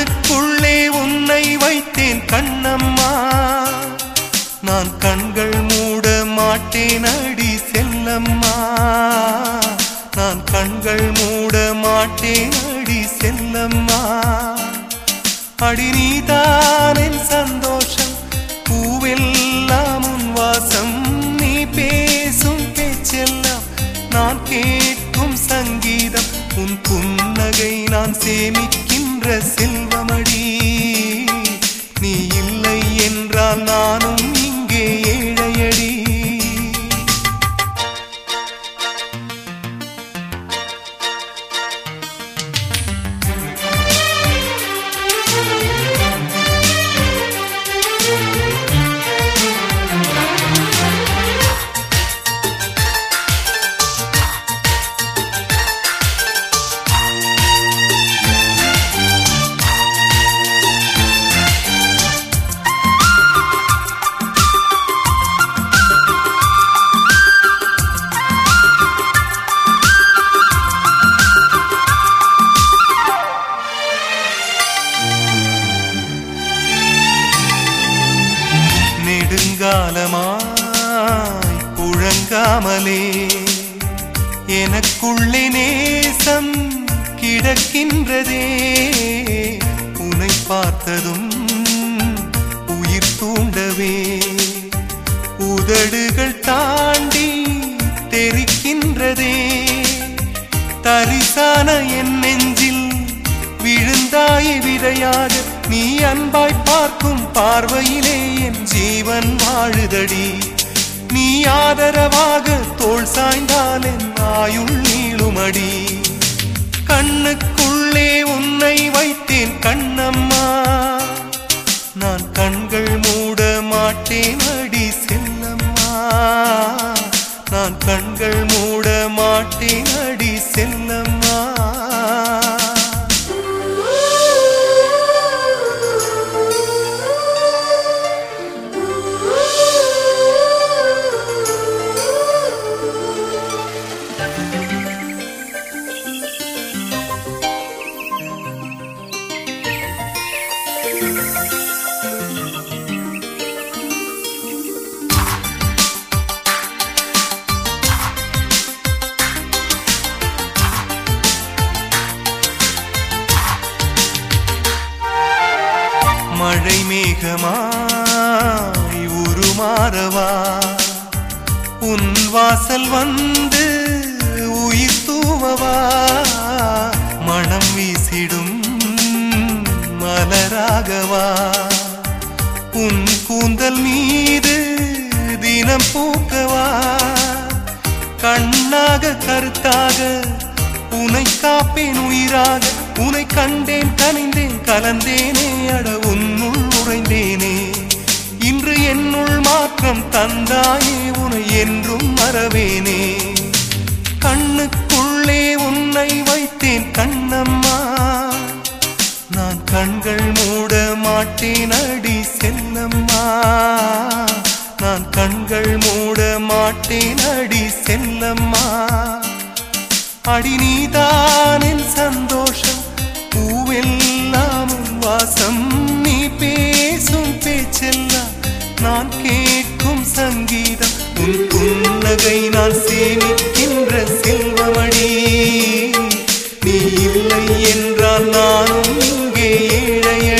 கண்ணுக்குள்ளே உன்னை வைத்தேன் கண்ணம்மா. நான் கண்கள் மூட மாட்டேன் அடி செல்லம்மா. நான் கண்கள் மூட மாட்டேன் அடி செல்லம்மா. அடி நீதானின் சந்தோஷம் பூவெல்லாம் உன் வாசம். நீ பேசும் பேச்செல்லாம் நான் கேட்கும் சங்கீதம். உன் புன்னகை நான் சேமிக்க என்ற செல்வமடி நீ இல்லை என்றால் நானும் நெடுங்காலமாய் புழங்காமலே எனக்குள்ளே நேசம் கிடக்கின்றதே. உனை பார்த்ததும் உயிர் தூண்டவே. உதடுகள் தாண்டி தெரிக்கின்றதே. தரிசான என் நெஞ்சில் விழுந்தாய் விதையாக நீ அன்பாய் பார்க்கும் பார்வையிலே என் ஜீவன் வாழுதடி. நீ ஆதரவாக தோல் சாய்ந்தால் என் ஆயுள் நீளுமடி. கண்ணுக்குள்ளே உன்னை வைத்தேன் கண்ணம்மா. நான் கண்கள் மூட மாட்டேன் மேகமாய் உருமாறவா? உன் வாசல் வந்து உயிர் தூவவா? மனம் வீசிடும் மலராகவா? உன் கூந்தல் மீது தினம் பூக்கவா? கண்ணாக கருத்தாக உனை காப்பேன் உயிராக. உனை கண்டேன் கனிந்தேன் கலந்தேனே அட உன்னுள் மறைந்தேனே இன்று என்னுள் மாற்றம் தந்தாயே உனை என்றும் மறவேனே. கண்ணுக்குள்ளே உன்னை வைத்தேன் கண்ணம்மா. நான் கண்கள் மூட மாட்டேன் அடி செல்லம்மா. நான் கண்கள் மூட மாட்டேன் அடி செல்லம்மா. அடி நீதான் என் சந்தோஷம் செல்ல நான் கேட்கும் சங்கீதம் உன் புன்னகை நான் சேமிக்கின்ற செல்வமணி நீ இல்லை என்றால் நானும் இங்கே ஏழைய